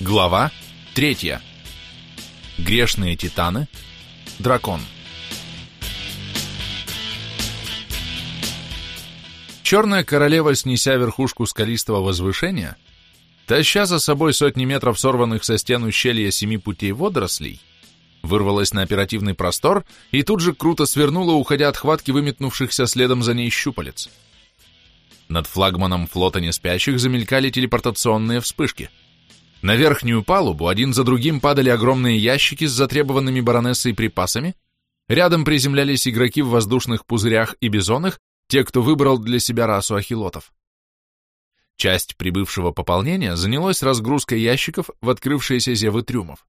Глава 3. Грешные титаны. Дракон. Черная королева, снеся верхушку скалистого возвышения, таща за собой сотни метров сорванных со стен ущелья семи путей водорослей, вырвалась на оперативный простор и тут же круто свернула, уходя от хватки выметнувшихся следом за ней щупалец. Над флагманом флота неспящих замелькали телепортационные вспышки – на верхнюю палубу один за другим падали огромные ящики с затребованными баронессой припасами, рядом приземлялись игроки в воздушных пузырях и бизонах, те, кто выбрал для себя расу ахилотов. Часть прибывшего пополнения занялась разгрузкой ящиков в открывшиеся зевы трюмов.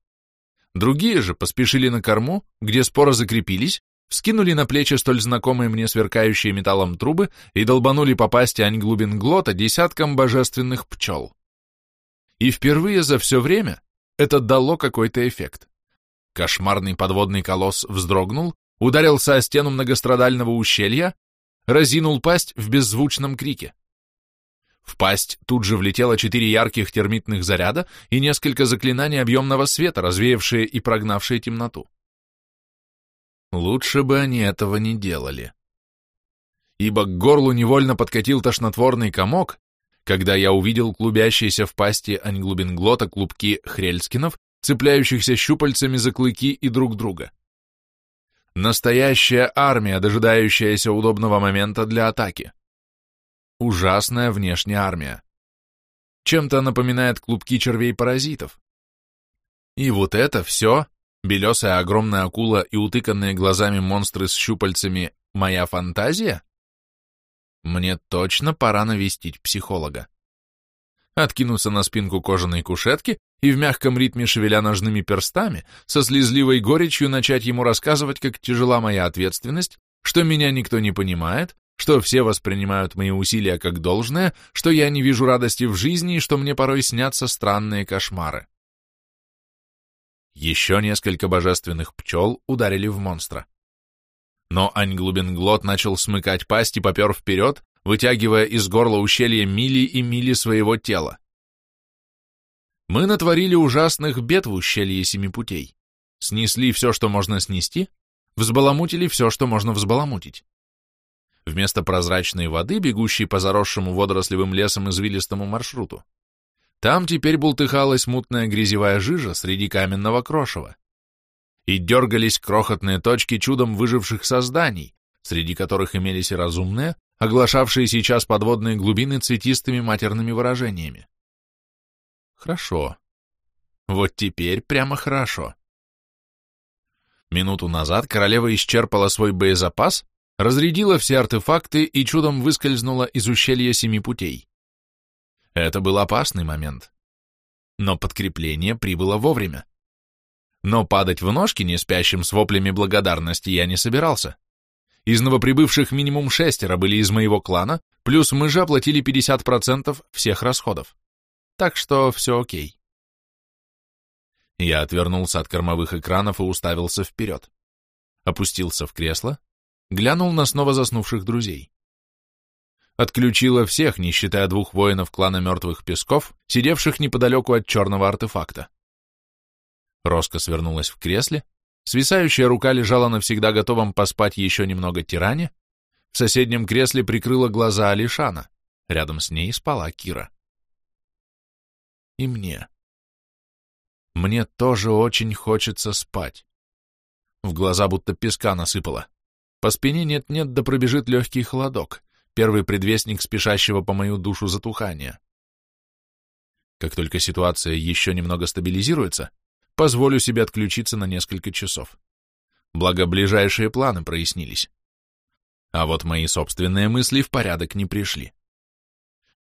Другие же поспешили на корму, где споро закрепились, вскинули на плечи столь знакомые мне сверкающие металлом трубы и долбанули по пасти Аньглубин Глота десяткам божественных пчел. И впервые за все время это дало какой-то эффект. Кошмарный подводный колосс вздрогнул, ударился о стену многострадального ущелья, разинул пасть в беззвучном крике. В пасть тут же влетело четыре ярких термитных заряда и несколько заклинаний объемного света, развеявшие и прогнавшие темноту. Лучше бы они этого не делали. Ибо к горлу невольно подкатил тошнотворный комок, когда я увидел клубящиеся в пасти аньглубинглота клубки хрельскинов, цепляющихся щупальцами за клыки и друг друга. Настоящая армия, дожидающаяся удобного момента для атаки. Ужасная внешняя армия. Чем-то напоминает клубки червей-паразитов. И вот это все, белесая огромная акула и утыканные глазами монстры с щупальцами, моя фантазия? Мне точно пора навестить психолога. Откинуться на спинку кожаной кушетки и в мягком ритме шевеля ножными перстами, со слезливой горечью начать ему рассказывать, как тяжела моя ответственность, что меня никто не понимает, что все воспринимают мои усилия как должное, что я не вижу радости в жизни и что мне порой снятся странные кошмары. Еще несколько божественных пчел ударили в монстра. Но Аньглубенглот начал смыкать пасть и попер вперед, вытягивая из горла ущелья мили и мили своего тела. Мы натворили ужасных бед в ущелье Семи Путей. Снесли все, что можно снести, взбаламутили все, что можно взбаламутить. Вместо прозрачной воды, бегущей по заросшему водорослевым лесом извилистому маршруту, там теперь бултыхалась мутная грязевая жижа среди каменного крошева и дергались крохотные точки чудом выживших созданий, среди которых имелись и разумные, оглашавшие сейчас подводные глубины цветистыми матерными выражениями. Хорошо. Вот теперь прямо хорошо. Минуту назад королева исчерпала свой боезапас, разрядила все артефакты и чудом выскользнула из ущелья семи путей. Это был опасный момент. Но подкрепление прибыло вовремя. Но падать в ножки не спящим с воплями благодарности я не собирался. Из новоприбывших минимум шестеро были из моего клана, плюс мы же оплатили 50% всех расходов. Так что все окей. Я отвернулся от кормовых экранов и уставился вперед. Опустился в кресло, глянул на снова заснувших друзей. Отключила всех, не считая двух воинов клана Мертвых Песков, сидевших неподалеку от черного артефакта. Роско свернулась в кресле, свисающая рука лежала навсегда готовом поспать еще немного тиране, в соседнем кресле прикрыла глаза Алишана, рядом с ней спала Кира. И мне. Мне тоже очень хочется спать. В глаза будто песка насыпало. По спине нет-нет да пробежит легкий холодок, первый предвестник спешащего по мою душу затухания. Как только ситуация еще немного стабилизируется, позволю себе отключиться на несколько часов. Благо, ближайшие планы прояснились. А вот мои собственные мысли в порядок не пришли.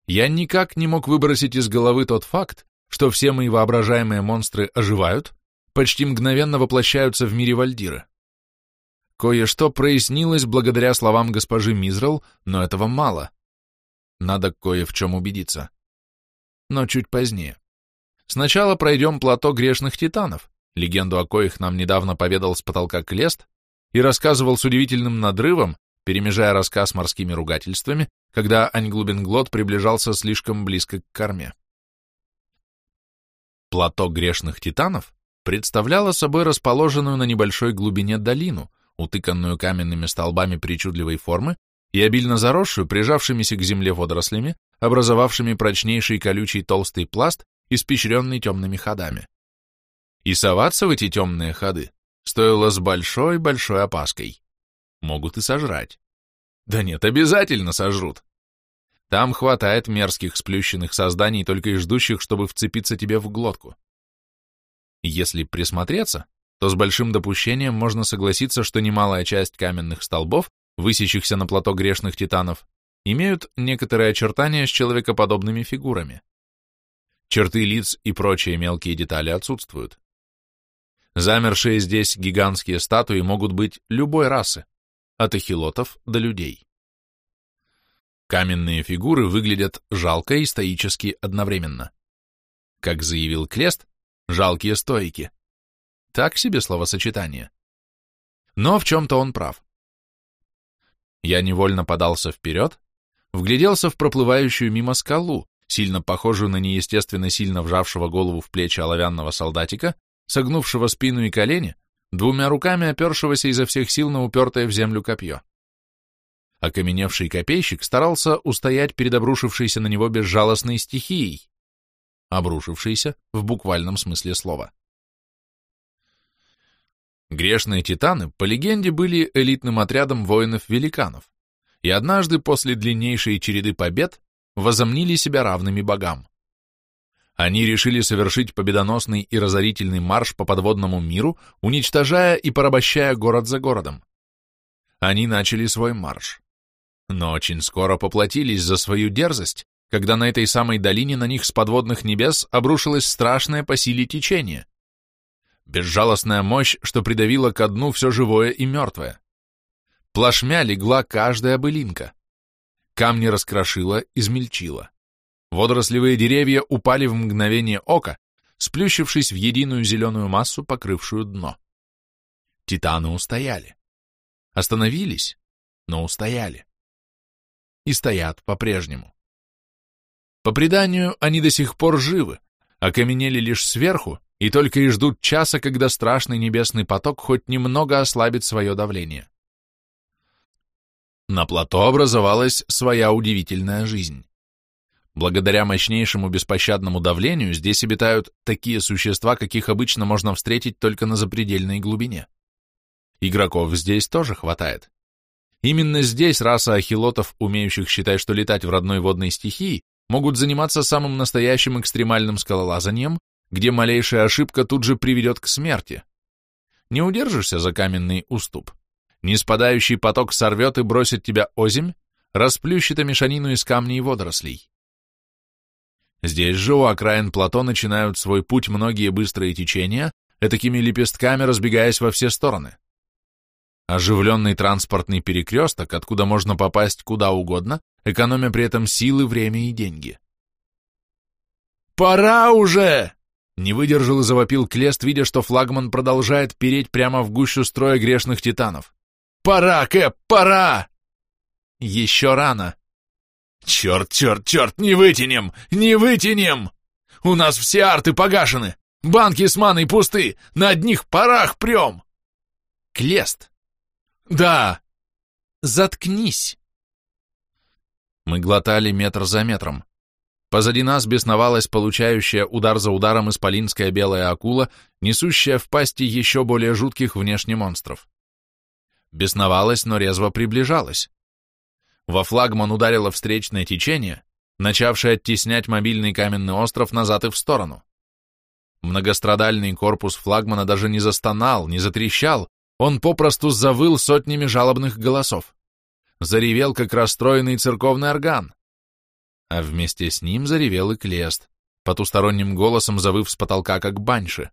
Я никак не мог выбросить из головы тот факт, что все мои воображаемые монстры оживают, почти мгновенно воплощаются в мире Вальдира. Кое-что прояснилось благодаря словам госпожи Мизрал, но этого мало. Надо кое в чем убедиться. Но чуть позднее. Сначала пройдем плато грешных титанов, легенду о коих нам недавно поведал с потолка Клест и рассказывал с удивительным надрывом, перемежая рассказ морскими ругательствами, когда Аньглубенглот приближался слишком близко к корме. Плато грешных титанов представляло собой расположенную на небольшой глубине долину, утыканную каменными столбами причудливой формы и обильно заросшую, прижавшимися к земле водорослями, образовавшими прочнейший колючий толстый пласт, испещренный темными ходами. И соваться в эти темные ходы стоило с большой-большой опаской. Могут и сожрать. Да нет, обязательно сожрут. Там хватает мерзких сплющенных созданий, только и ждущих, чтобы вцепиться тебе в глотку. Если присмотреться, то с большим допущением можно согласиться, что немалая часть каменных столбов, высящихся на плато грешных титанов, имеют некоторые очертания с человекоподобными фигурами. Черты лиц и прочие мелкие детали отсутствуют. Замершие здесь гигантские статуи могут быть любой расы, от эхилотов до людей. Каменные фигуры выглядят жалко и стоически одновременно. Как заявил Клест, жалкие стоики. Так себе словосочетание. Но в чем-то он прав. Я невольно подался вперед, вгляделся в проплывающую мимо скалу, сильно похожую на неестественно сильно вжавшего голову в плечи оловянного солдатика, согнувшего спину и колени, двумя руками опершегося изо всех сил на упертое в землю копье. Окаменевший копейщик старался устоять перед обрушившейся на него безжалостной стихией, обрушившейся в буквальном смысле слова. Грешные титаны, по легенде, были элитным отрядом воинов-великанов, и однажды после длиннейшей череды побед возомнили себя равными богам. Они решили совершить победоносный и разорительный марш по подводному миру, уничтожая и порабощая город за городом. Они начали свой марш. Но очень скоро поплатились за свою дерзость, когда на этой самой долине на них с подводных небес обрушилось страшное по силе течение, Безжалостная мощь, что придавила ко дну все живое и мертвое. Плашмя легла каждая былинка. Камни раскрошила, измельчила. Водорослевые деревья упали в мгновение ока, сплющившись в единую зеленую массу, покрывшую дно. Титаны устояли. Остановились, но устояли. И стоят по-прежнему. По преданию, они до сих пор живы, окаменели лишь сверху и только и ждут часа, когда страшный небесный поток хоть немного ослабит свое давление. На плато образовалась своя удивительная жизнь. Благодаря мощнейшему беспощадному давлению здесь обитают такие существа, каких обычно можно встретить только на запредельной глубине. Игроков здесь тоже хватает. Именно здесь раса ахилотов, умеющих считать, что летать в родной водной стихии, могут заниматься самым настоящим экстремальным скалолазанием где малейшая ошибка тут же приведет к смерти. Не удержишься за каменный уступ. Неспадающий поток сорвет и бросит тебя озимь, расплющит мешанину из камней и водорослей. Здесь же у окраин плато начинают свой путь многие быстрые течения, этакими лепестками разбегаясь во все стороны. Оживленный транспортный перекресток, откуда можно попасть куда угодно, экономя при этом силы, время и деньги. «Пора уже!» Не выдержал и завопил Клест, видя, что флагман продолжает переть прямо в гущу строя грешных титанов. «Пора, Кэп, пора!» «Еще рано!» «Черт, черт, черт, не вытянем! Не вытянем! У нас все арты погашены! Банки с маной пусты! На одних парах прем!» «Клест!» «Да!» «Заткнись!» Мы глотали метр за метром. Позади нас бесновалась получающая удар за ударом исполинская белая акула, несущая в пасти еще более жутких внешне монстров. Бесновалась, но резво приближалась. Во флагман ударило встречное течение, начавшее оттеснять мобильный каменный остров назад и в сторону. Многострадальный корпус флагмана даже не застонал, не затрещал, он попросту завыл сотнями жалобных голосов. Заревел, как расстроенный церковный орган а вместе с ним заревел и Клест, потусторонним голосом завыв с потолка, как баньши.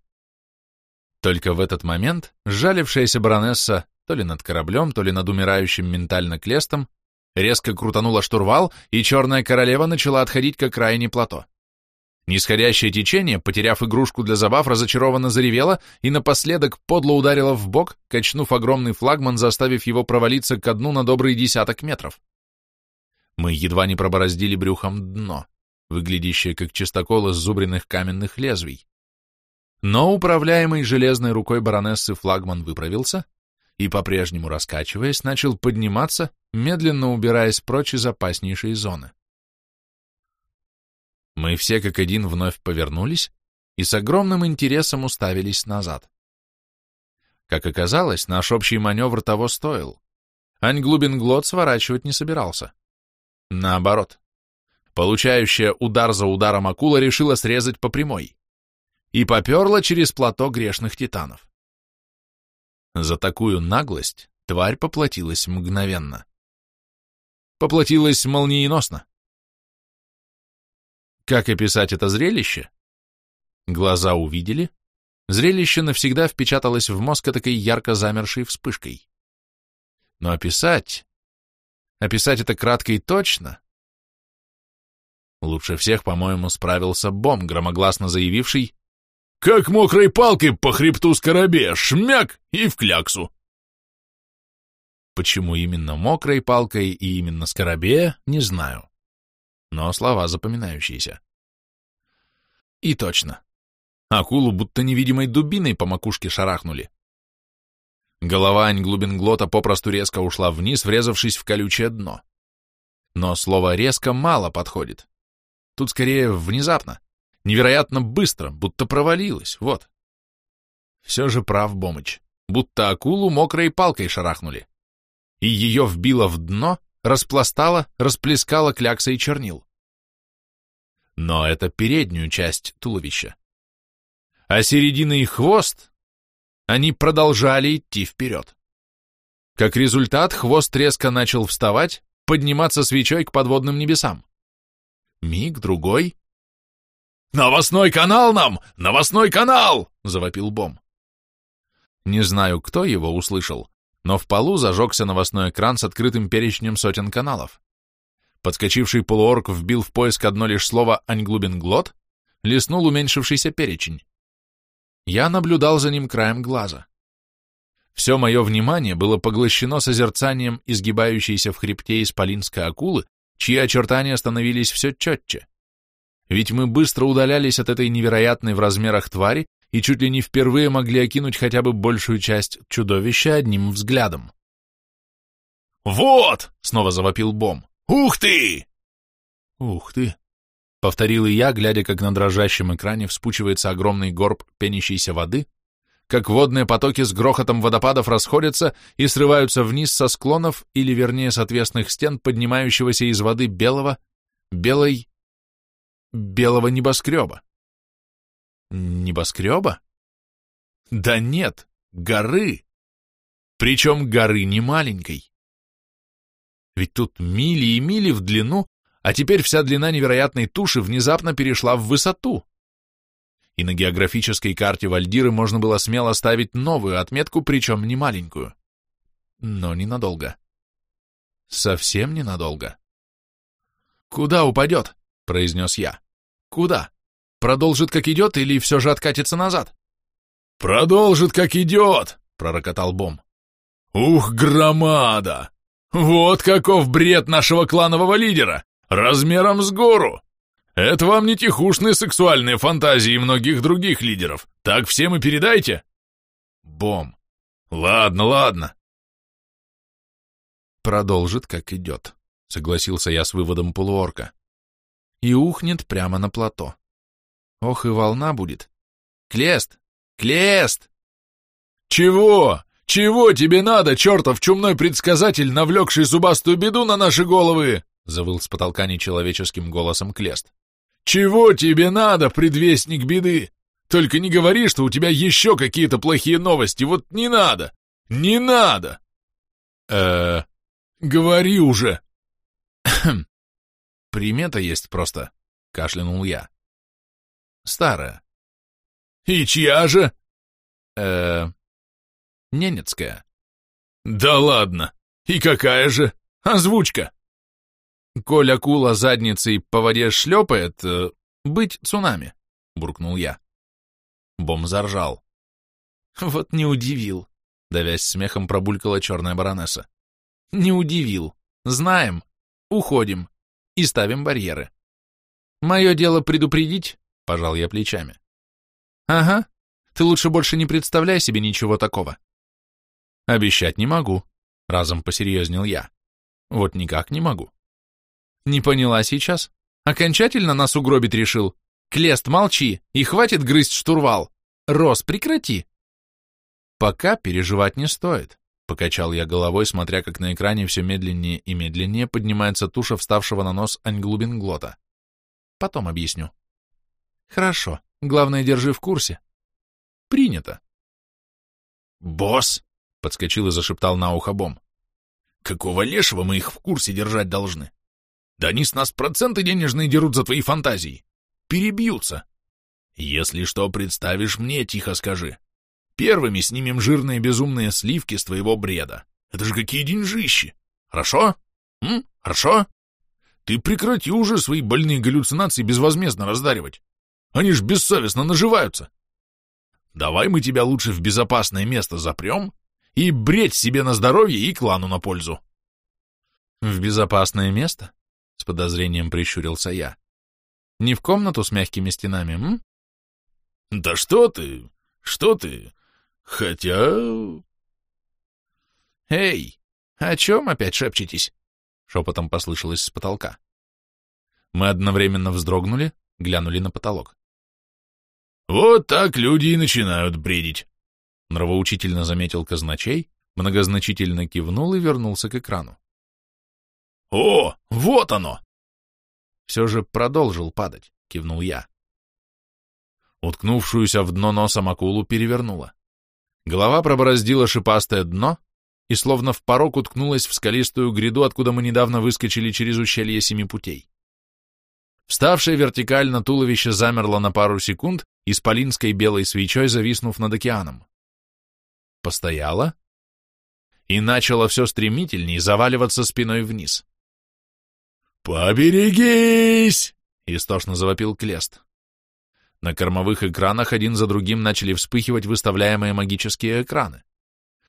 Только в этот момент сжалившаяся баронесса то ли над кораблем, то ли над умирающим ментально Клестом резко крутанула штурвал, и черная королева начала отходить к окраине плато. Нисходящее течение, потеряв игрушку для забав, разочарованно заревело и напоследок подло ударило в бок, качнув огромный флагман, заставив его провалиться ко дну на добрый десяток метров. Мы едва не пробороздили брюхом дно, выглядящее как чистокол из зубренных каменных лезвий, Но управляемый железной рукой баронессы флагман выправился и, по-прежнему раскачиваясь, начал подниматься, медленно убираясь прочь из опаснейшей зоны. Мы все как один вновь повернулись и с огромным интересом уставились назад. Как оказалось, наш общий маневр того стоил. Ань Глубинглот сворачивать не собирался. Наоборот. Получающая удар за ударом акула решила срезать по прямой и поперла через плато грешных титанов. За такую наглость тварь поплатилась мгновенно. Поплатилась молниеносно. Как описать это зрелище? Глаза увидели, зрелище навсегда впечаталось в мозг такой ярко замершей вспышкой. Но описать... Описать это кратко и точно... Лучше всех, по-моему, справился Бом, громогласно заявивший «Как мокрой палкой по хребту скоробея, шмяк и в кляксу!» Почему именно мокрой палкой и именно скоробея, не знаю. Но слова запоминающиеся. И точно. Акулу будто невидимой дубиной по макушке шарахнули. Голова Ань Глубинглота попросту резко ушла вниз, врезавшись в колючее дно. Но слово «резко» мало подходит. Тут скорее внезапно, невероятно быстро, будто провалилась, вот. Все же прав Бомыч, будто акулу мокрой палкой шарахнули. И ее вбило в дно, распластало, расплескало кляксой чернил. Но это переднюю часть туловища. А середина и хвост, они продолжали идти вперед. Как результат, хвост резко начал вставать, подниматься свечой к подводным небесам. Миг, другой. «Новостной канал нам! Новостной канал!» — завопил Бом. Не знаю, кто его услышал, но в полу зажегся новостной экран с открытым перечнем сотен каналов. Подскочивший полуорг вбил в поиск одно лишь слово «Аньглубинглот», леснул уменьшившийся перечень. Я наблюдал за ним краем глаза. Все мое внимание было поглощено созерцанием изгибающейся в хребте исполинской акулы, чьи очертания становились все четче. Ведь мы быстро удалялись от этой невероятной в размерах твари и чуть ли не впервые могли окинуть хотя бы большую часть чудовища одним взглядом. «Вот!» — снова завопил Бом. «Ух ты!» «Ух ты!» — повторил и я, глядя, как на дрожащем экране вспучивается огромный горб пенящейся воды, как водные потоки с грохотом водопадов расходятся и срываются вниз со склонов или, вернее, с отвесных стен, поднимающегося из воды белого, белой, белого небоскреба. Небоскреба? Да нет, горы. Причем горы не маленькой. Ведь тут мили и мили в длину, а теперь вся длина невероятной туши внезапно перешла в высоту и на географической карте Вальдиры можно было смело ставить новую отметку, причем не маленькую. Но ненадолго. Совсем ненадолго. «Куда упадет?» — произнес я. «Куда? Продолжит, как идет, или все же откатится назад?» «Продолжит, как идет!» — пророкотал Бом. «Ух, громада! Вот каков бред нашего кланового лидера! Размером с гору! Это вам не тихушные сексуальные фантазии многих других лидеров. Так всем и передайте. Бом. Ладно, ладно. Продолжит, как идет, согласился я с выводом полуорка. И ухнет прямо на плато. Ох, и волна будет. Клест! Клест! Чего? Чего тебе надо, чертов чумной предсказатель, навлекший зубастую беду на наши головы? Завыл с потолка нечеловеческим голосом Клест. «Чего тебе надо, предвестник беды? Только не говори, что у тебя еще какие-то плохие новости, вот не надо! Не надо!» «Э-э... Говори уже!» «Примета есть просто», — кашлянул я. «Старая». «И чья же?» «Э-э... Ненецкая». «Да ладно! И какая же? Озвучка!» «Коль акула задницей по воде шлепает, э, быть цунами», — буркнул я. Бом заржал. «Вот не удивил», — давясь смехом пробулькала черная баронесса. «Не удивил. Знаем. Уходим. И ставим барьеры. Мое дело предупредить», — пожал я плечами. «Ага, Ты лучше больше не представляй себе ничего такого. Обещать не могу, разом посерьезнел я. Вот никак не могу. Не поняла сейчас? Окончательно нас угробить решил? Клест, молчи, и хватит грызть штурвал. Рос, прекрати. Пока переживать не стоит, покачал я головой, смотря как на экране все медленнее и медленнее поднимается туша вставшего на нос Аньглубинглота. Потом объясню. Хорошо, главное, держи в курсе. Принято. Босс, подскочил и зашептал на ухо Бом. Какого лешего мы их в курсе держать должны? Да они с нас проценты денежные дерут за твои фантазии. Перебьются. Если что представишь мне, тихо скажи. Первыми снимем жирные безумные сливки с твоего бреда. Это же какие деньжищи. Хорошо? М? Хорошо? Ты прекрати уже свои больные галлюцинации безвозмездно раздаривать. Они ж бессовестно наживаются. Давай мы тебя лучше в безопасное место запрем и бредь себе на здоровье и клану на пользу. В безопасное место? С подозрением прищурился я. Не в комнату с мягкими стенами, м? Да что ты, что ты, хотя... Эй, о чем опять шепчетесь? Шепотом послышалось с потолка. Мы одновременно вздрогнули, глянули на потолок. Вот так люди и начинают бредить. Нравоучительно заметил казначей, многозначительно кивнул и вернулся к экрану. «О, вот оно!» Все же продолжил падать, кивнул я. Уткнувшуюся в дно носом акулу перевернула. Голова пробороздила шипастое дно и словно в порог уткнулась в скалистую гряду, откуда мы недавно выскочили через ущелье семи путей. Вставшее вертикально туловище замерло на пару секунд, исполинской белой свечой зависнув над океаном. Постояла и начало все стремительнее заваливаться спиной вниз. «Поберегись!» — истошно завопил Клест. На кормовых экранах один за другим начали вспыхивать выставляемые магические экраны.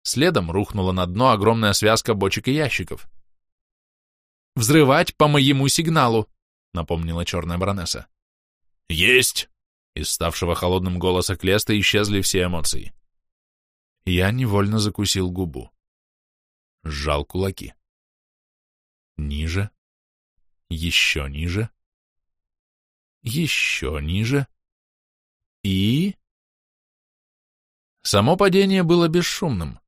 Следом рухнула на дно огромная связка бочек и ящиков. «Взрывать по моему сигналу!» — напомнила черная баронесса. «Есть!» Из ставшего холодным голоса Клеста исчезли все эмоции. Я невольно закусил губу. Сжал кулаки. Ниже, еще ниже, еще ниже и... Само падение было бесшумным.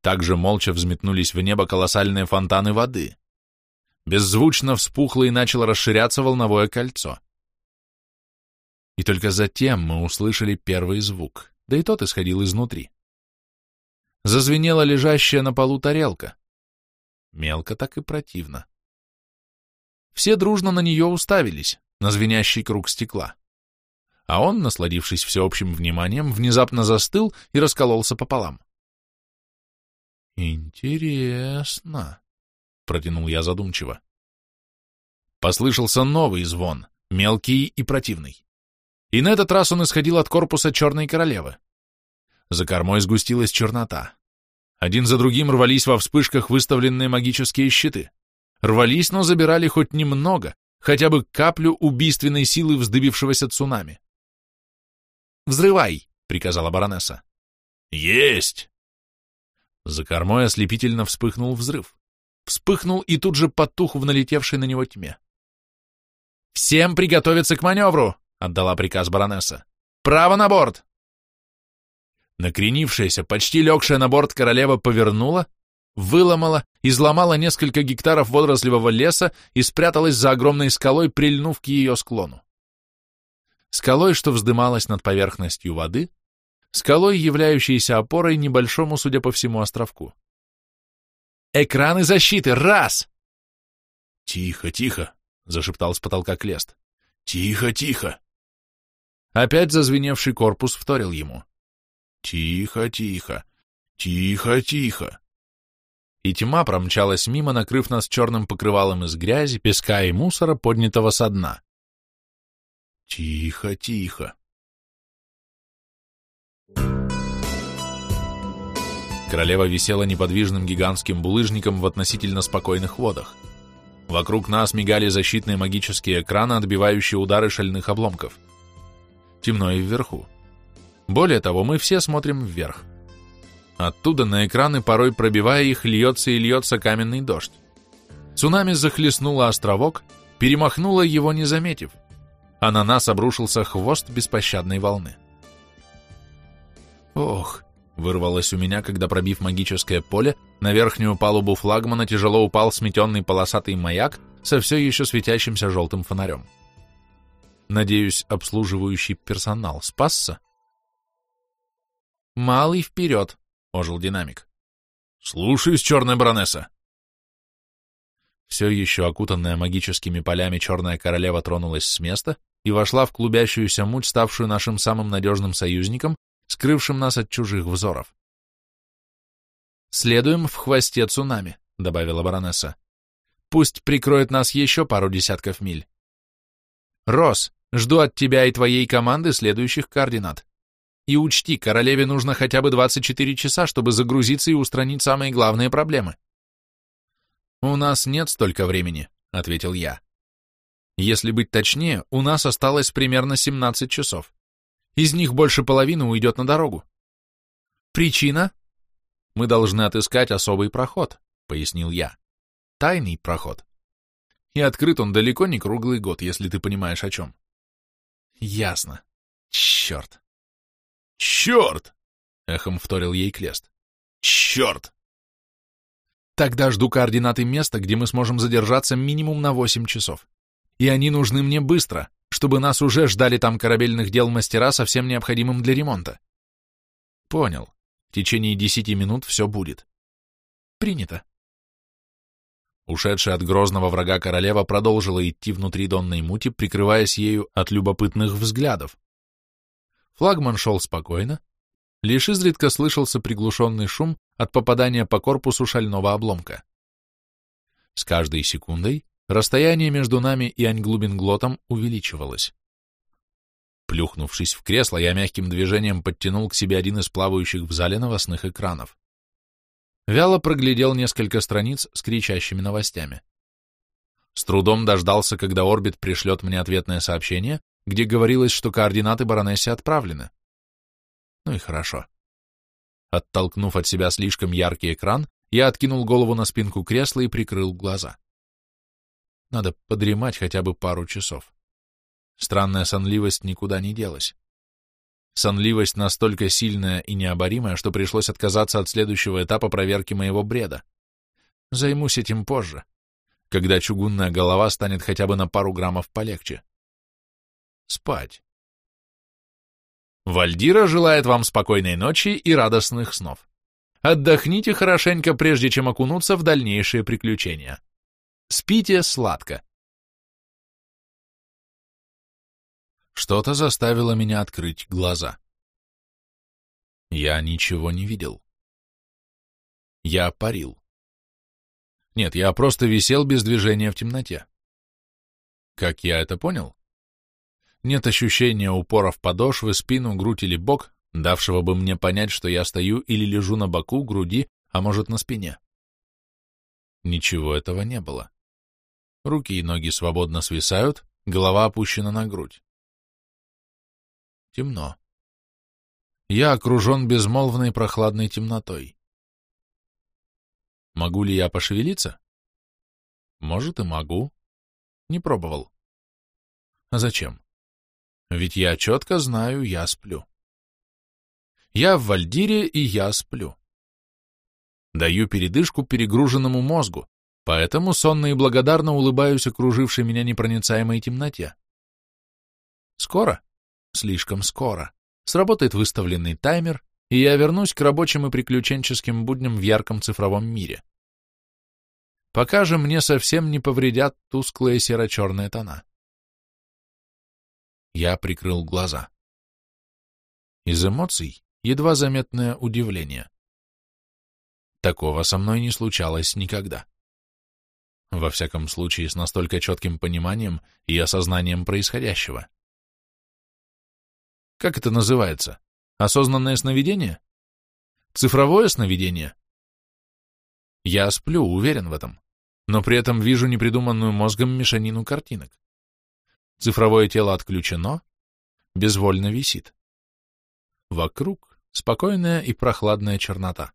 Также молча взметнулись в небо колоссальные фонтаны воды. Беззвучно вспухло и начало расширяться волновое кольцо. И только затем мы услышали первый звук, да и тот исходил изнутри. Зазвенела лежащая на полу тарелка. Мелко так и противно. Все дружно на нее уставились, на звенящий круг стекла. А он, насладившись всеобщим вниманием, внезапно застыл и раскололся пополам. «Интересно», — протянул я задумчиво. Послышался новый звон, мелкий и противный. И на этот раз он исходил от корпуса Черной Королевы. За кормой сгустилась чернота. Один за другим рвались во вспышках выставленные магические щиты рвались, но забирали хоть немного, хотя бы каплю убийственной силы вздыбившегося цунами. «Взрывай!» — приказала баронесса. «Есть!» За кормой ослепительно вспыхнул взрыв. Вспыхнул и тут же потух в налетевшей на него тьме. «Всем приготовиться к маневру!» — отдала приказ баронесса. «Право на борт!» Накренившаяся, почти легшая на борт королева повернула, выломала, изломала несколько гектаров водорослевого леса и спряталась за огромной скалой, прильнув к ее склону. Скалой, что вздымалась над поверхностью воды, скалой, являющейся опорой небольшому, судя по всему, островку. «Экраны защиты! Раз!» «Тихо, тихо!» — зашептал с потолка Клест. «Тихо, тихо!» Опять зазвеневший корпус вторил ему. «Тихо, тихо! Тихо, тихо!» и тьма промчалась мимо, накрыв нас черным покрывалом из грязи, песка и мусора, поднятого со дна. Тихо, тихо. Королева висела неподвижным гигантским булыжником в относительно спокойных водах. Вокруг нас мигали защитные магические экраны, отбивающие удары шальных обломков. Темно и вверху. Более того, мы все смотрим вверх. Оттуда на экраны, порой пробивая их, льется и льется каменный дождь. Цунами захлестнуло островок, перемахнуло его, не заметив, а на нас обрушился хвост беспощадной волны. Ох, вырвалось у меня, когда, пробив магическое поле, на верхнюю палубу флагмана тяжело упал сметенный полосатый маяк со все еще светящимся желтым фонарем. Надеюсь, обслуживающий персонал спасся? «Малый вперед!» — ожил динамик. «Слушаюсь, черная баронесса!» Все еще окутанная магическими полями черная королева тронулась с места и вошла в клубящуюся муть, ставшую нашим самым надежным союзником, скрывшим нас от чужих взоров. «Следуем в хвосте цунами», — добавила баронесса. «Пусть прикроет нас еще пару десятков миль. Рос, жду от тебя и твоей команды следующих координат. И учти, королеве нужно хотя бы 24 часа, чтобы загрузиться и устранить самые главные проблемы. «У нас нет столько времени», — ответил я. «Если быть точнее, у нас осталось примерно 17 часов. Из них больше половины уйдет на дорогу». «Причина?» «Мы должны отыскать особый проход», — пояснил я. «Тайный проход. И открыт он далеко не круглый год, если ты понимаешь о чем». «Ясно. Черт». «Черт!» — эхом вторил ей Клест. «Черт!» Тогда жду координаты места, где мы сможем задержаться минимум на 8 часов. И они нужны мне быстро, чтобы нас уже ждали там корабельных дел мастера со всем необходимым для ремонта. Понял. В течение 10 минут все будет. Принято. Ушедшая от грозного врага королева продолжила идти внутри донной мути, прикрываясь ею от любопытных взглядов. Флагман шел спокойно, лишь изредка слышался приглушенный шум, от попадания по корпусу шального обломка. С каждой секундой расстояние между нами и Аньглубинглотом увеличивалось. Плюхнувшись в кресло, я мягким движением подтянул к себе один из плавающих в зале новостных экранов. Вяло проглядел несколько страниц с кричащими новостями. С трудом дождался, когда орбит пришлет мне ответное сообщение, где говорилось, что координаты баронессе отправлены. Ну и хорошо. Оттолкнув от себя слишком яркий экран, я откинул голову на спинку кресла и прикрыл глаза. Надо подремать хотя бы пару часов. Странная сонливость никуда не делась. Сонливость настолько сильная и необоримая, что пришлось отказаться от следующего этапа проверки моего бреда. Займусь этим позже, когда чугунная голова станет хотя бы на пару граммов полегче. Спать. Вальдира желает вам спокойной ночи и радостных снов. Отдохните хорошенько, прежде чем окунуться в дальнейшие приключения. Спите сладко. Что-то заставило меня открыть глаза. Я ничего не видел. Я парил. Нет, я просто висел без движения в темноте. Как я это понял? Нет ощущения упоров подошвы, спину, грудь или бок, давшего бы мне понять, что я стою или лежу на боку, груди, а может на спине. Ничего этого не было. Руки и ноги свободно свисают, голова опущена на грудь. Темно. Я окружен безмолвной прохладной темнотой. Могу ли я пошевелиться? Может, и могу. Не пробовал. А зачем? Ведь я четко знаю, я сплю. Я в Вальдире, и я сплю. Даю передышку перегруженному мозгу, поэтому сонно и благодарно улыбаюсь окружившей меня непроницаемой темноте. Скоро, слишком скоро, сработает выставленный таймер, и я вернусь к рабочим и приключенческим будням в ярком цифровом мире. Пока же мне совсем не повредят тусклые серо-черные тона. Я прикрыл глаза. Из эмоций едва заметное удивление. Такого со мной не случалось никогда. Во всяком случае, с настолько четким пониманием и осознанием происходящего. Как это называется? Осознанное сновидение? Цифровое сновидение? Я сплю, уверен в этом, но при этом вижу непридуманную мозгом мешанину картинок. Цифровое тело отключено, безвольно висит. Вокруг спокойная и прохладная чернота.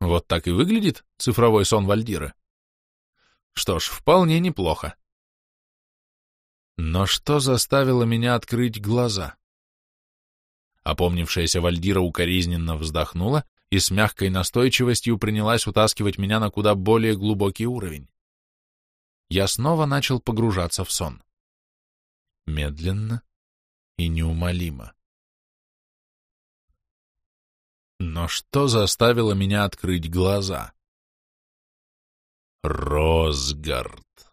Вот так и выглядит цифровой сон Вальдира. Что ж, вполне неплохо. Но что заставило меня открыть глаза? Опомнившаяся Вальдира укоризненно вздохнула и с мягкой настойчивостью принялась утаскивать меня на куда более глубокий уровень. Я снова начал погружаться в сон. Медленно и неумолимо. Но что заставило меня открыть глаза? Росгард.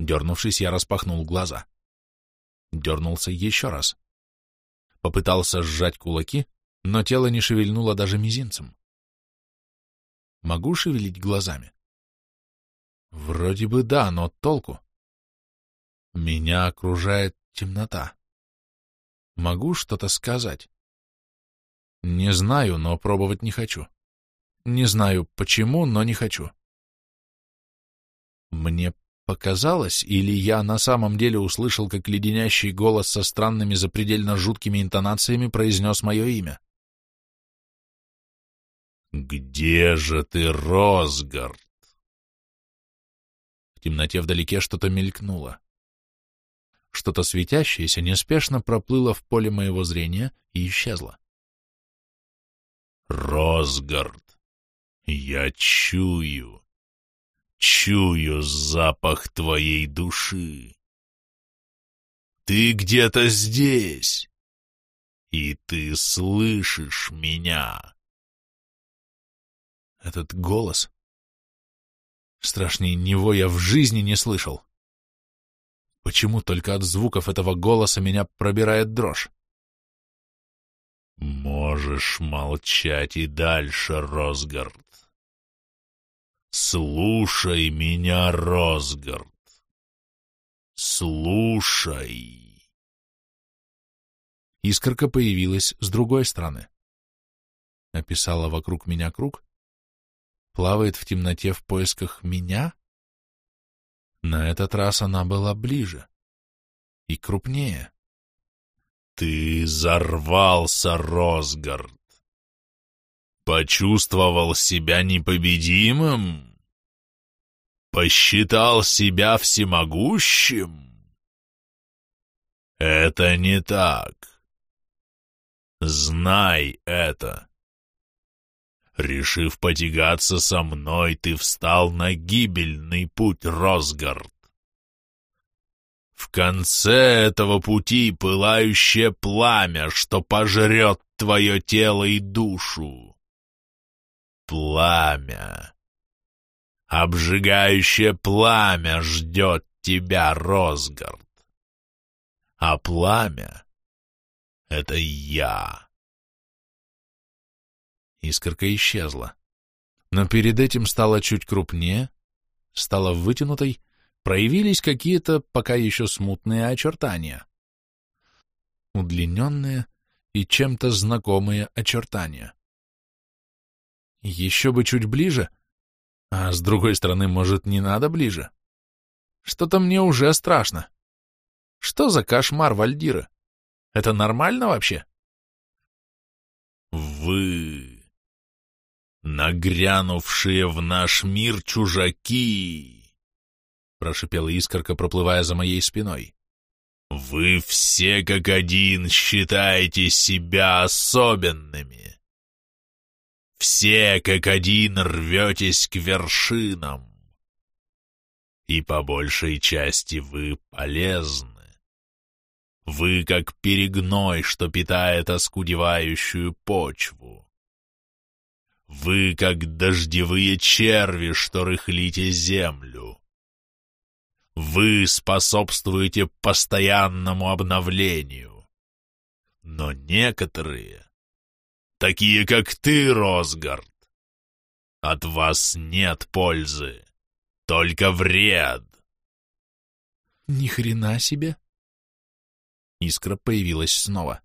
Дернувшись, я распахнул глаза. Дернулся еще раз. Попытался сжать кулаки, но тело не шевельнуло даже мизинцем. Могу шевелить глазами? Вроде бы да, но толку? Меня окружает темнота. Могу что-то сказать? Не знаю, но пробовать не хочу. Не знаю почему, но не хочу. Мне показалось, или я на самом деле услышал, как леденящий голос со странными запредельно жуткими интонациями произнес мое имя. «Где же ты, Росгард?» В темноте вдалеке что-то мелькнуло. Что-то светящееся неспешно проплыло в поле моего зрения и исчезло. «Росгард, я чую, чую запах твоей души. Ты где-то здесь, и ты слышишь меня». Этот голос... Страшнее него я в жизни не слышал. Почему только от звуков этого голоса меня пробирает дрожь? Можешь молчать и дальше, Росгард. Слушай меня, Росгард. Слушай. Искорка появилась с другой стороны. Описала вокруг меня круг, плавает в темноте в поисках меня? На этот раз она была ближе и крупнее. Ты зарвался, Росгард. Почувствовал себя непобедимым? Посчитал себя всемогущим? Это не так. Знай это. Решив потягаться со мной, ты встал на гибельный путь, Росгард. В конце этого пути пылающее пламя, что пожрет твое тело и душу. Пламя. Обжигающее пламя ждет тебя, Росгард. А пламя — это я. Искорка исчезла. Но перед этим стала чуть крупнее, стала вытянутой, проявились какие-то пока еще смутные очертания. Удлиненные и чем-то знакомые очертания. Еще бы чуть ближе, а с другой стороны, может, не надо ближе. Что-то мне уже страшно. Что за кошмар Вальдира? Это нормально вообще? Вы «Нагрянувшие в наш мир чужаки!» — прошипела искорка, проплывая за моей спиной. «Вы все как один считаете себя особенными. Все как один рветесь к вершинам. И по большей части вы полезны. Вы как перегной, что питает оскудевающую почву. Вы, как дождевые черви, что рыхлите землю. Вы способствуете постоянному обновлению. Но некоторые, такие как ты, Росгард, от вас нет пользы, только вред. Ни хрена себе. Искра появилась снова.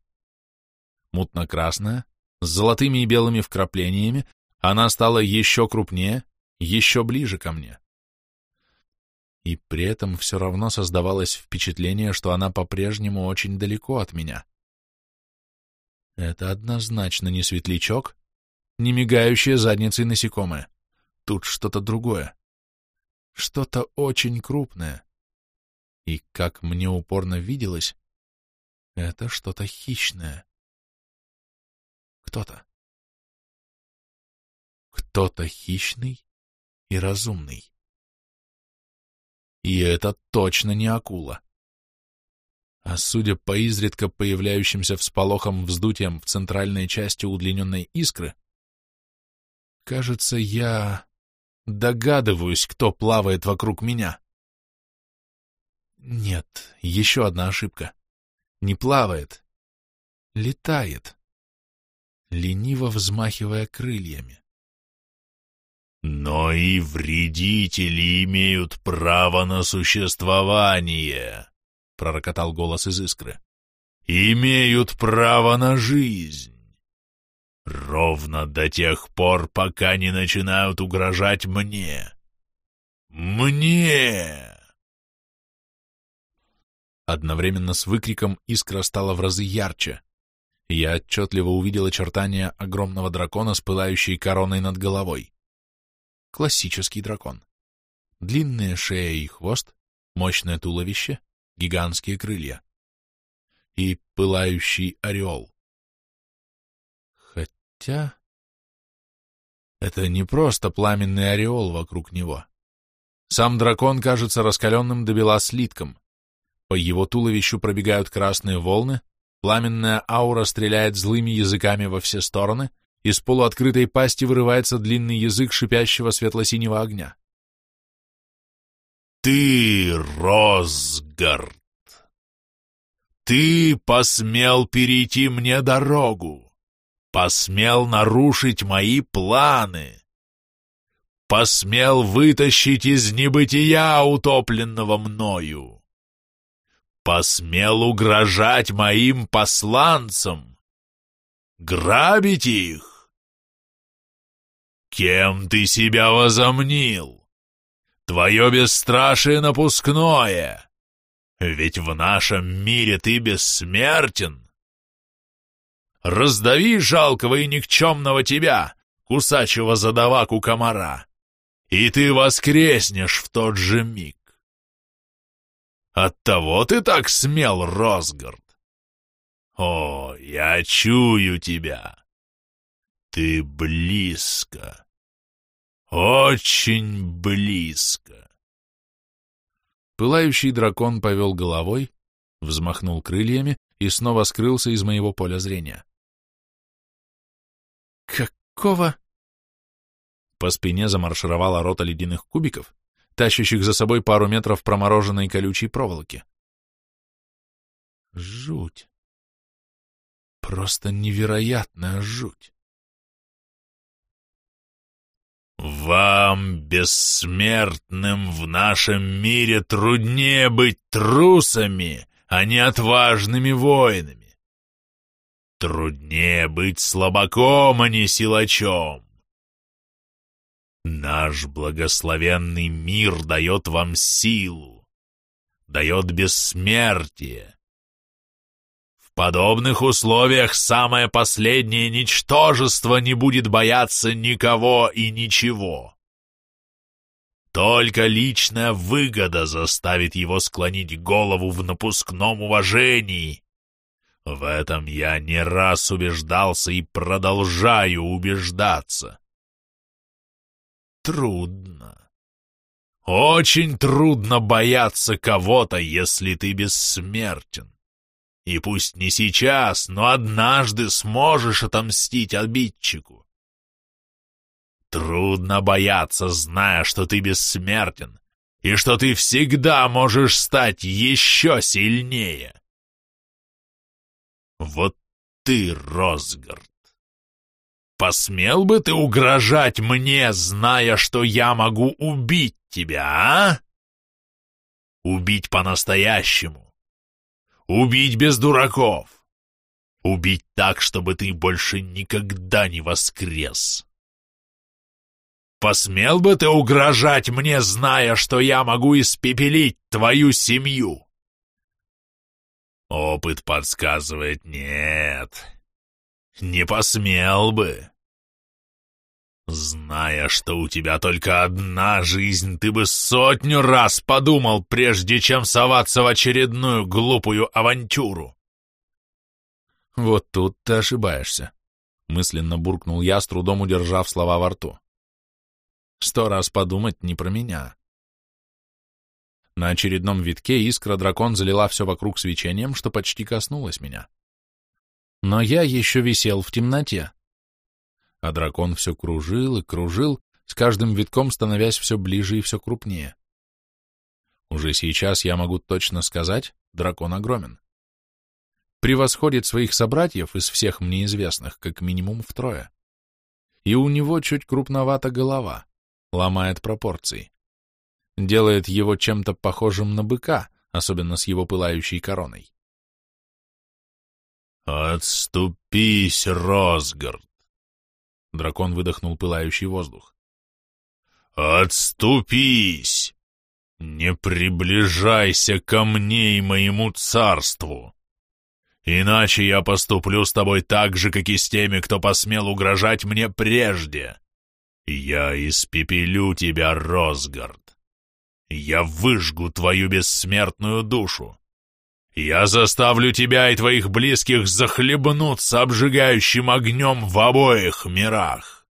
Мутно-красная, с золотыми и белыми вкраплениями, она стала еще крупнее, еще ближе ко мне. И при этом все равно создавалось впечатление, что она по-прежнему очень далеко от меня, Это однозначно не светлячок, не мигающая задницей насекомое. Тут что-то другое. Что-то очень крупное. И, как мне упорно виделось, это что-то хищное. Кто-то. Кто-то хищный и разумный. И это точно не акула. А судя по изредка появляющимся всполохам вздутием в центральной части удлиненной искры, кажется, я догадываюсь, кто плавает вокруг меня. Нет, еще одна ошибка. Не плавает, летает, лениво взмахивая крыльями. Но и вредители имеют право на существование, пророкотал голос из искры. Имеют право на жизнь. Ровно до тех пор, пока не начинают угрожать мне. Мне! Одновременно с выкриком искра стала в разы ярче. Я отчетливо увидел очертания огромного дракона с пылающей короной над головой. Классический дракон. Длинная шея и хвост, мощное туловище, гигантские крылья. И пылающий орел. Хотя... Это не просто пламенный ореол вокруг него. Сам дракон кажется раскаленным до бела слитком. По его туловищу пробегают красные волны, пламенная аура стреляет злыми языками во все стороны, из полуоткрытой пасти вырывается длинный язык шипящего светло-синего огня. «Ты, Росгард! Ты посмел перейти мне дорогу, посмел нарушить мои планы, посмел вытащить из небытия утопленного мною, посмел угрожать моим посланцам, грабить их, Кем ты себя возомнил? Твое бесстрашие напускное. Ведь в нашем мире ты бессмертен. Раздави жалкого и никчемного тебя, кусачего задаваку комара, и ты воскреснешь в тот же миг. Оттого ты так смел, Росгард. О, я чую тебя. Ты близко. Очень близко. Пылающий дракон повел головой, взмахнул крыльями и снова скрылся из моего поля зрения. «Какого?» По спине замаршировала рота ледяных кубиков, тащащих за собой пару метров промороженной колючей проволоки. Жуть. Просто невероятная жуть. Вам, бессмертным, в нашем мире труднее быть трусами, а не отважными воинами. Труднее быть слабаком, а не силачом. Наш благословенный мир дает вам силу, дает бессмертие, подобных условиях самое последнее ничтожество не будет бояться никого и ничего. Только личная выгода заставит его склонить голову в напускном уважении. В этом я не раз убеждался и продолжаю убеждаться. Трудно. Очень трудно бояться кого-то, если ты бессмертен. И пусть не сейчас, но однажды сможешь отомстить обидчику. Трудно бояться, зная, что ты бессмертен, и что ты всегда можешь стать еще сильнее. Вот ты, Росгард, посмел бы ты угрожать мне, зная, что я могу убить тебя, а? Убить по-настоящему, Убить без дураков. Убить так, чтобы ты больше никогда не воскрес. Посмел бы ты угрожать мне, зная, что я могу испепелить твою семью? Опыт подсказывает нет. Не посмел бы. Зная, что у тебя только одна жизнь, ты бы сотню раз подумал, прежде чем соваться в очередную глупую авантюру. Вот тут ты ошибаешься, мысленно буркнул я, с трудом удержав слова во рту. Сто раз подумать не про меня. На очередном витке искра дракон залила все вокруг свечением, что почти коснулось меня. Но я еще висел в темноте. А дракон все кружил и кружил, с каждым витком становясь все ближе и все крупнее. Уже сейчас я могу точно сказать, дракон огромен. Превосходит своих собратьев из всех мне известных, как минимум втрое. И у него чуть крупновата голова, ломает пропорции делает его чем-то похожим на быка, особенно с его пылающей короной. «Отступись, Росгард!» Дракон выдохнул пылающий воздух. «Отступись! Не приближайся ко мне и моему царству! Иначе я поступлю с тобой так же, как и с теми, кто посмел угрожать мне прежде. Я испепелю тебя, Росгард!» Я выжгу твою бессмертную душу. Я заставлю тебя и твоих близких захлебнуться обжигающим огнем в обоих мирах.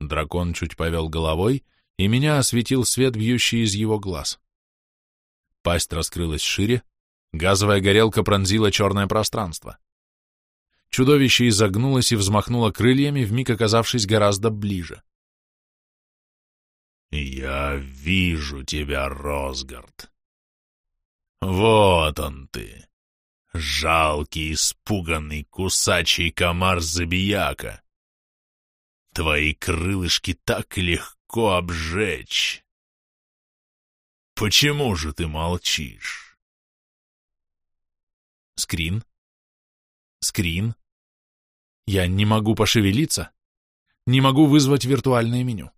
Дракон чуть повел головой, и меня осветил свет, бьющий из его глаз. Пасть раскрылась шире, газовая горелка пронзила черное пространство. Чудовище изогнулось и взмахнуло крыльями, вмиг оказавшись гораздо ближе. «Я вижу тебя, Росгард. Вот он ты, жалкий, испуганный, кусачий комар-забияка. Твои крылышки так легко обжечь. Почему же ты молчишь?» Скрин. Скрин. Я не могу пошевелиться. Не могу вызвать виртуальное меню.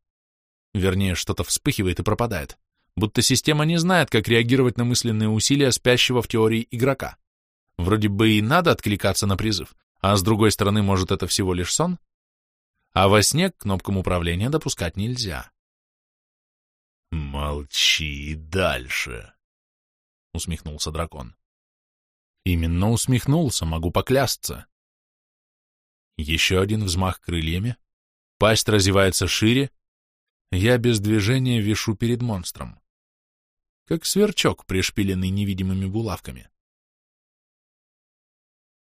Вернее, что-то вспыхивает и пропадает. Будто система не знает, как реагировать на мысленные усилия спящего в теории игрока. Вроде бы и надо откликаться на призыв, а с другой стороны, может, это всего лишь сон? А во сне к кнопкам управления допускать нельзя. «Молчи дальше», — усмехнулся дракон. Именно усмехнулся, могу поклясться. Еще один взмах крыльями, пасть разевается шире, я без движения вишу перед монстром. Как сверчок, пришпиленный невидимыми булавками.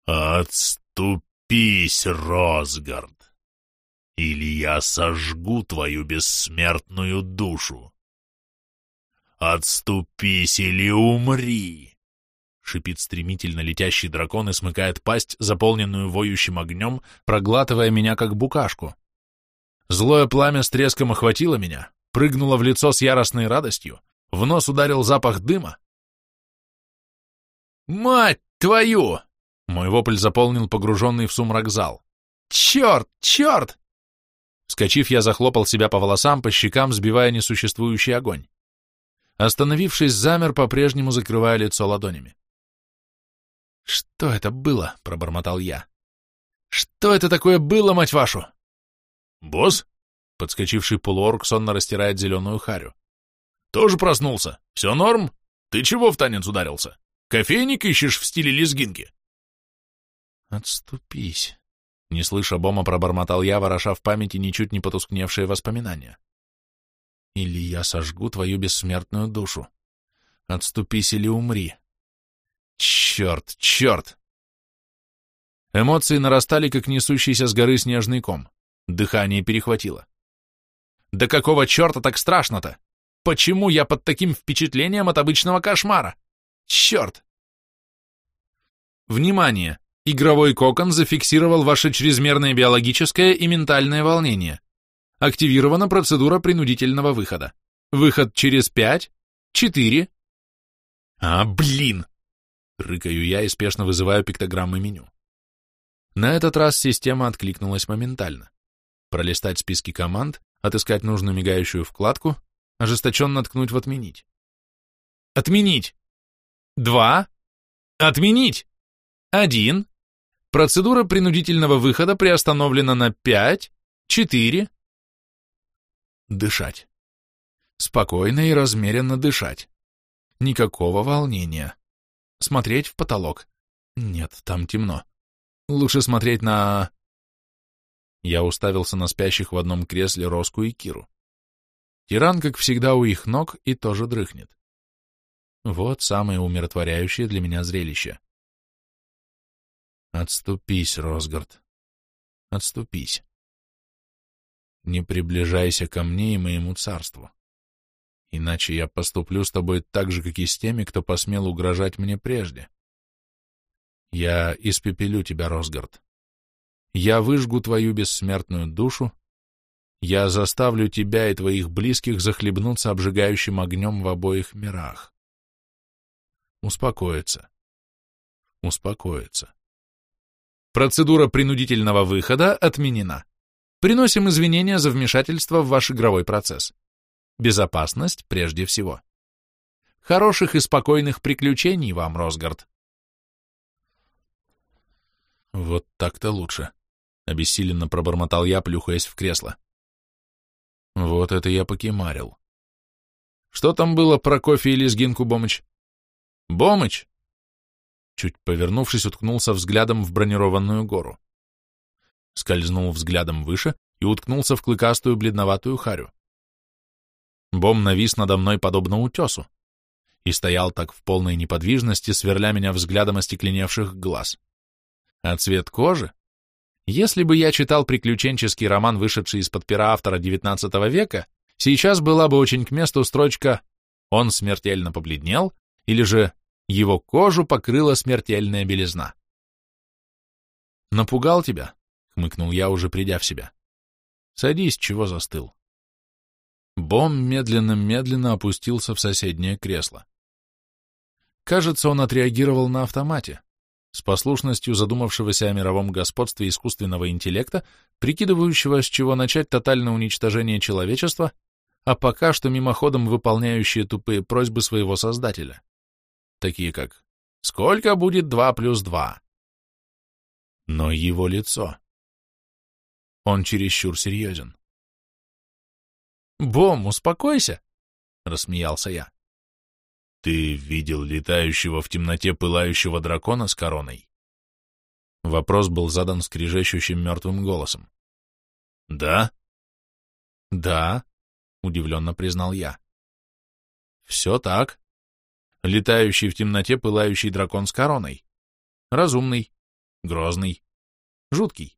«Отступись, Росгард, или я сожгу твою бессмертную душу. Отступись или умри!» Шипит стремительно летящий дракон и смыкает пасть, заполненную воющим огнем, проглатывая меня как букашку. Злое пламя с треском охватило меня, прыгнуло в лицо с яростной радостью, в нос ударил запах дыма. «Мать твою!» Мой вопль заполнил погруженный в сумрак зал. «Черт! Черт!» Вскочив, я захлопал себя по волосам, по щекам, сбивая несуществующий огонь. Остановившись, замер, по-прежнему закрывая лицо ладонями. «Что это было?» — пробормотал я. «Что это такое было, мать вашу?» «Босс?» — подскочивший полуорг сонно растирает зеленую харю. «Тоже проснулся? Все норм? Ты чего в танец ударился? Кофейник ищешь в стиле лезгинки?» «Отступись», — не слыша бома пробормотал я, вороша в памяти ничуть не потускневшие воспоминания. «Или я сожгу твою бессмертную душу. Отступись или умри. Черт, черт!» Эмоции нарастали, как несущийся с горы снежный ком. Дыхание перехватило. Да какого черта так страшно-то? Почему я под таким впечатлением от обычного кошмара? Черт! Внимание! Игровой кокон зафиксировал ваше чрезмерное биологическое и ментальное волнение. Активирована процедура принудительного выхода. Выход через пять, четыре... А, блин! Рыкаю я и спешно вызываю пиктограммы меню. На этот раз система откликнулась моментально пролистать списки команд, отыскать нужную мигающую вкладку, ожесточенно ткнуть в «Отменить». «Отменить!» «Два!» «Отменить!» «Один!» Процедура принудительного выхода приостановлена на пять, четыре. Дышать. Спокойно и размеренно дышать. Никакого волнения. Смотреть в потолок. Нет, там темно. Лучше смотреть на... Я уставился на спящих в одном кресле Роску и Киру. Тиран, как всегда, у их ног и тоже дрыхнет. Вот самое умиротворяющее для меня зрелище. Отступись, Росгард. Отступись. Не приближайся ко мне и моему царству. Иначе я поступлю с тобой так же, как и с теми, кто посмел угрожать мне прежде. Я испепелю тебя, Росгард. Я выжгу твою бессмертную душу, я заставлю тебя и твоих близких захлебнуться обжигающим огнем в обоих мирах. Успокоиться. Успокоиться. Процедура принудительного выхода отменена. Приносим извинения за вмешательство в ваш игровой процесс. Безопасность прежде всего. Хороших и спокойных приключений вам, Росгард. Вот так-то лучше, — обессиленно пробормотал я, плюхаясь в кресло. Вот это я покемарил. Что там было про кофе и лезгинку, Бомыч? Бомыч! Чуть повернувшись, уткнулся взглядом в бронированную гору. Скользнул взглядом выше и уткнулся в клыкастую бледноватую харю. Бом навис надо мной подобно утесу и стоял так в полной неподвижности, сверля меня взглядом остекленевших глаз. А цвет кожи если бы я читал приключенческий роман, вышедший из-под пера автора XIX века, сейчас была бы очень к месту строчка «Он смертельно побледнел» или же «Его кожу покрыла смертельная белизна». «Напугал тебя?» — хмыкнул я, уже придя в себя. «Садись, чего застыл?» Бом медленно-медленно опустился в соседнее кресло. Кажется, он отреагировал на автомате с послушностью задумавшегося о мировом господстве искусственного интеллекта, прикидывающего, с чего начать тотальное уничтожение человечества, а пока что мимоходом выполняющие тупые просьбы своего создателя. Такие как «Сколько будет два плюс два?» Но его лицо. Он чересчур серьезен. «Бом, успокойся!» — рассмеялся я. «Ты видел летающего в темноте пылающего дракона с короной?» Вопрос был задан скрижещущим мертвым голосом. «Да?» «Да», — удивленно признал я. «Все так. Летающий в темноте пылающий дракон с короной. Разумный, грозный, жуткий,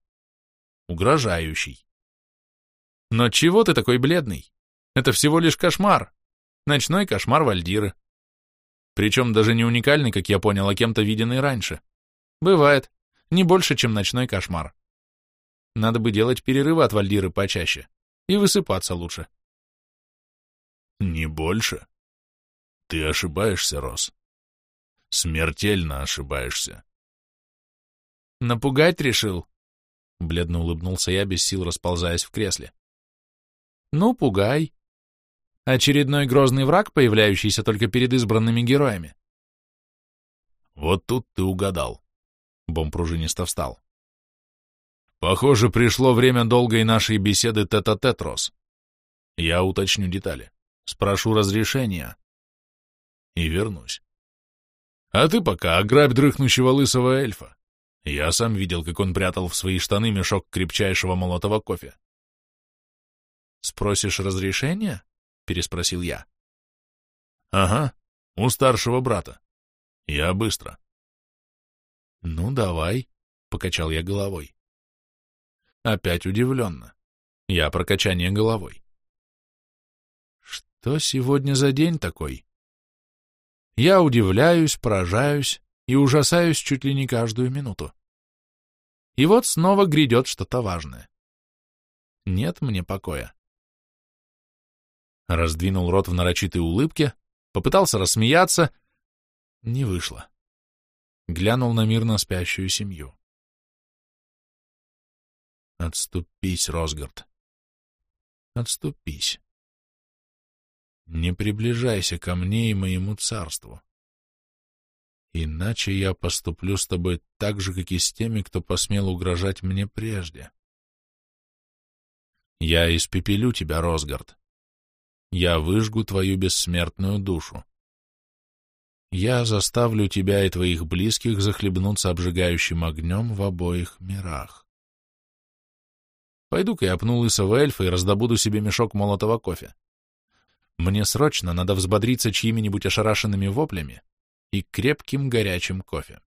угрожающий. Но чего ты такой бледный? Это всего лишь кошмар. Ночной кошмар Вальдиры. Причем даже не уникальный, как я понял, а кем-то виденный раньше. Бывает. Не больше, чем ночной кошмар. Надо бы делать перерывы от вальдиры почаще. И высыпаться лучше. Не больше? Ты ошибаешься, Рос. Смертельно ошибаешься. Напугать решил? Бледно улыбнулся я, без сил расползаясь в кресле. Ну, пугай. Очередной грозный враг, появляющийся только перед избранными героями. Вот тут ты угадал. Бом пружинисто встал. Похоже, пришло время долгой нашей беседы тет-а-тет, Рос. Я уточню детали. Спрошу разрешения. И вернусь. А ты пока ограбь дрыхнущего лысого эльфа. Я сам видел, как он прятал в свои штаны мешок крепчайшего молотого кофе. Спросишь разрешения? — переспросил я. «Ага, у старшего брата. Я быстро». «Ну, давай», — покачал я головой. Опять удивленно. Я про качание головой. Что сегодня за день такой? Я удивляюсь, поражаюсь и ужасаюсь чуть ли не каждую минуту. И вот снова грядет что-то важное. Нет мне покоя. Раздвинул рот в нарочитой улыбке, попытался рассмеяться. Не вышло. Глянул на мирно спящую семью. Отступись, Росгард. Отступись. Не приближайся ко мне и моему царству. Иначе я поступлю с тобой так же, как и с теми, кто посмел угрожать мне прежде. Я испепелю тебя, Росгард. Я выжгу твою бессмертную душу. Я заставлю тебя и твоих близких захлебнуться обжигающим огнем в обоих мирах. Пойду-ка я пну лысого эльфа и раздобуду себе мешок молотого кофе. Мне срочно надо взбодриться чьими-нибудь ошарашенными воплями и крепким горячим кофе.